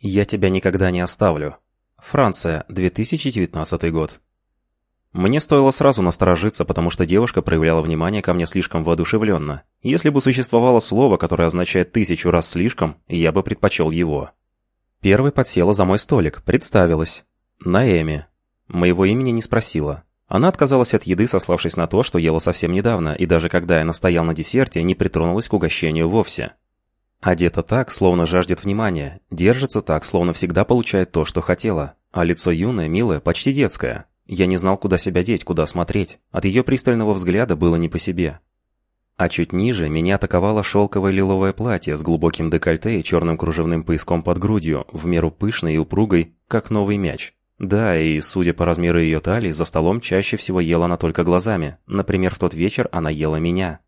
Я тебя никогда не оставлю. Франция, 2019 год. Мне стоило сразу насторожиться, потому что девушка проявляла внимание ко мне слишком воодушевленно. Если бы существовало слово, которое означает тысячу раз слишком, я бы предпочел его. Первой подсела за мой столик, представилась. Наэми. Моего имени не спросила. Она отказалась от еды, сославшись на то, что ела совсем недавно, и даже когда я настоял на десерте, не притронулась к угощению вовсе. Одета так, словно жаждет внимания, держится так, словно всегда получает то, что хотела, а лицо юное, милое, почти детское. Я не знал, куда себя деть, куда смотреть. От ее пристального взгляда было не по себе. А чуть ниже меня атаковало шелковое лиловое платье с глубоким декольте и черным кружевным пояском под грудью, в меру пышной и упругой, как новый мяч. Да, и, судя по размеру ее талии, за столом чаще всего ела она только глазами. Например, в тот вечер она ела меня.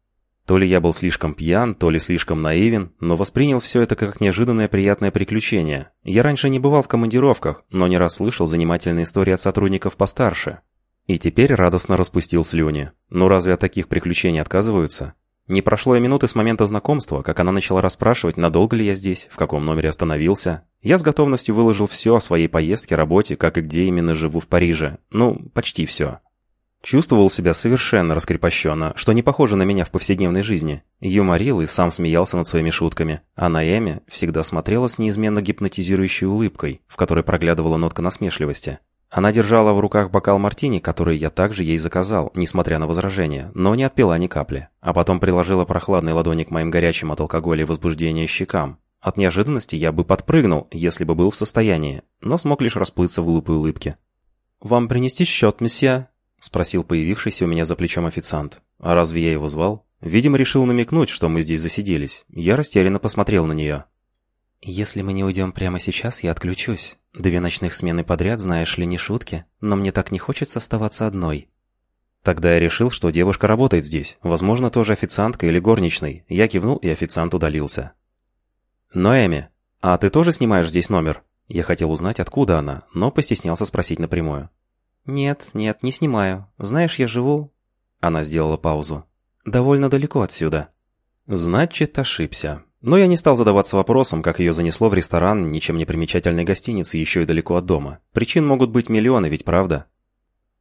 То ли я был слишком пьян, то ли слишком наивен, но воспринял все это как неожиданное приятное приключение. Я раньше не бывал в командировках, но не раз слышал занимательные истории от сотрудников постарше. И теперь радостно распустил слюни. Ну разве от таких приключений отказываются? Не прошло и минуты с момента знакомства, как она начала расспрашивать, надолго ли я здесь, в каком номере остановился. Я с готовностью выложил все о своей поездке, работе, как и где именно живу в Париже. Ну, почти все. Чувствовал себя совершенно раскрепощенно, что не похоже на меня в повседневной жизни. Юморил и сам смеялся над своими шутками. А Наэми всегда смотрела с неизменно гипнотизирующей улыбкой, в которой проглядывала нотка насмешливости. Она держала в руках бокал мартини, который я также ей заказал, несмотря на возражения, но не отпила ни капли. А потом приложила прохладный ладони к моим горячим от алкоголя и возбуждения щекам. От неожиданности я бы подпрыгнул, если бы был в состоянии, но смог лишь расплыться в глупой улыбке. «Вам принести счет, месье?» — спросил появившийся у меня за плечом официант. «А разве я его звал?» Видимо, решил намекнуть, что мы здесь засиделись. Я растерянно посмотрел на нее. «Если мы не уйдем прямо сейчас, я отключусь. Две ночных смены подряд, знаешь ли, не шутки, но мне так не хочется оставаться одной». Тогда я решил, что девушка работает здесь, возможно, тоже официантка или горничной. Я кивнул, и официант удалился. «Ноэми, а ты тоже снимаешь здесь номер?» Я хотел узнать, откуда она, но постеснялся спросить напрямую. «Нет, нет, не снимаю. Знаешь, я живу...» Она сделала паузу. «Довольно далеко отсюда». «Значит, ошибся. Но я не стал задаваться вопросом, как ее занесло в ресторан ничем не примечательной гостиницы еще и далеко от дома. Причин могут быть миллионы, ведь правда?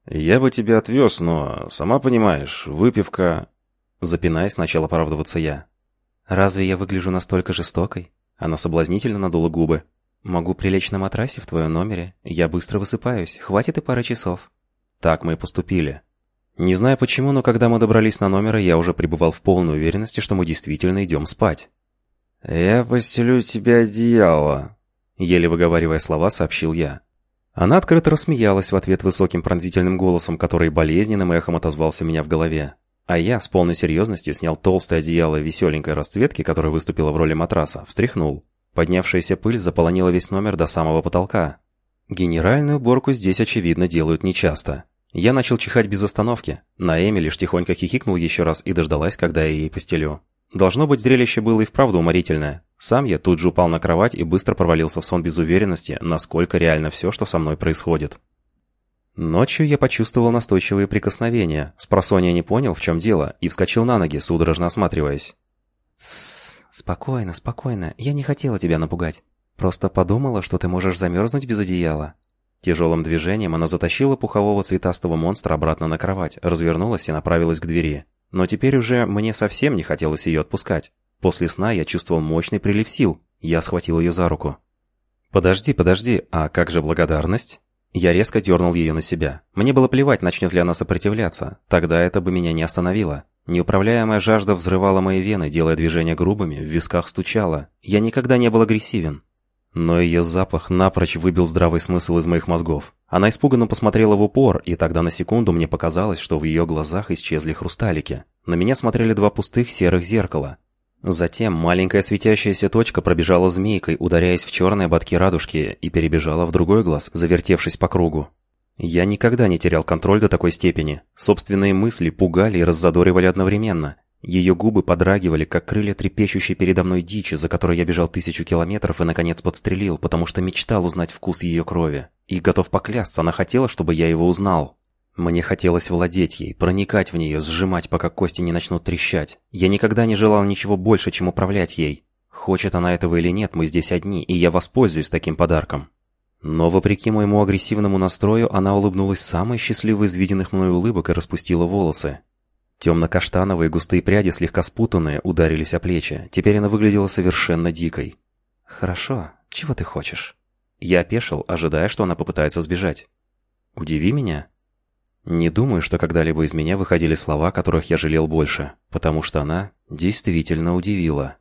«Я бы тебя отвез, но, сама понимаешь, выпивка...» Запинаясь, начал оправдываться я. «Разве я выгляжу настолько жестокой?» Она соблазнительно надула губы. «Могу прилечь на матрасе в твоем номере. Я быстро высыпаюсь. Хватит и пары часов». Так мы и поступили. Не знаю почему, но когда мы добрались на номер, я уже пребывал в полной уверенности, что мы действительно идем спать. «Я постелю тебе одеяло», — еле выговаривая слова, сообщил я. Она открыто рассмеялась в ответ высоким пронзительным голосом, который болезненным эхом отозвался меня в голове. А я с полной серьезностью снял толстое одеяло веселенькой расцветки, которая выступила в роли матраса, встряхнул. Поднявшаяся пыль заполонила весь номер до самого потолка. Генеральную уборку здесь, очевидно, делают нечасто. Я начал чихать без остановки. На Эми лишь тихонько хихикнул еще раз и дождалась, когда я ей постелю. Должно быть, зрелище было и вправду уморительное. Сам я тут же упал на кровать и быстро провалился в сон без уверенности, насколько реально все, что со мной происходит. Ночью я почувствовал настойчивые прикосновения. Спросонья не понял, в чем дело, и вскочил на ноги, судорожно осматриваясь. «Тссс, спокойно, спокойно. Я не хотела тебя напугать. Просто подумала, что ты можешь замерзнуть без одеяла». Тяжелым движением она затащила пухового цветастого монстра обратно на кровать, развернулась и направилась к двери. Но теперь уже мне совсем не хотелось ее отпускать. После сна я чувствовал мощный прилив сил. Я схватил ее за руку. «Подожди, подожди, а как же благодарность?» Я резко дернул ее на себя. Мне было плевать, начнет ли она сопротивляться. Тогда это бы меня не остановило. Неуправляемая жажда взрывала мои вены, делая движения грубыми, в висках стучала. Я никогда не был агрессивен. Но ее запах напрочь выбил здравый смысл из моих мозгов. Она испуганно посмотрела в упор, и тогда на секунду мне показалось, что в ее глазах исчезли хрусталики. На меня смотрели два пустых серых зеркала. Затем маленькая светящаяся точка пробежала змейкой, ударяясь в черные ободки радужки, и перебежала в другой глаз, завертевшись по кругу. Я никогда не терял контроль до такой степени. Собственные мысли пугали и раззадоривали одновременно. Ее губы подрагивали, как крылья трепещущей передо мной дичи, за которой я бежал тысячу километров и, наконец, подстрелил, потому что мечтал узнать вкус ее крови. И готов поклясться, она хотела, чтобы я его узнал. Мне хотелось владеть ей, проникать в нее, сжимать, пока кости не начнут трещать. Я никогда не желал ничего больше, чем управлять ей. Хочет она этого или нет, мы здесь одни, и я воспользуюсь таким подарком. Но, вопреки моему агрессивному настрою, она улыбнулась самой счастливой из виденных мной улыбок и распустила волосы. Темно-каштановые густые пряди, слегка спутанные, ударились о плечи. Теперь она выглядела совершенно дикой. «Хорошо. Чего ты хочешь?» Я опешил, ожидая, что она попытается сбежать. «Удиви меня?» Не думаю, что когда-либо из меня выходили слова, которых я жалел больше, потому что она действительно удивила.